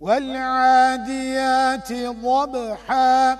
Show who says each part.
Speaker 1: والعاديات ضبحا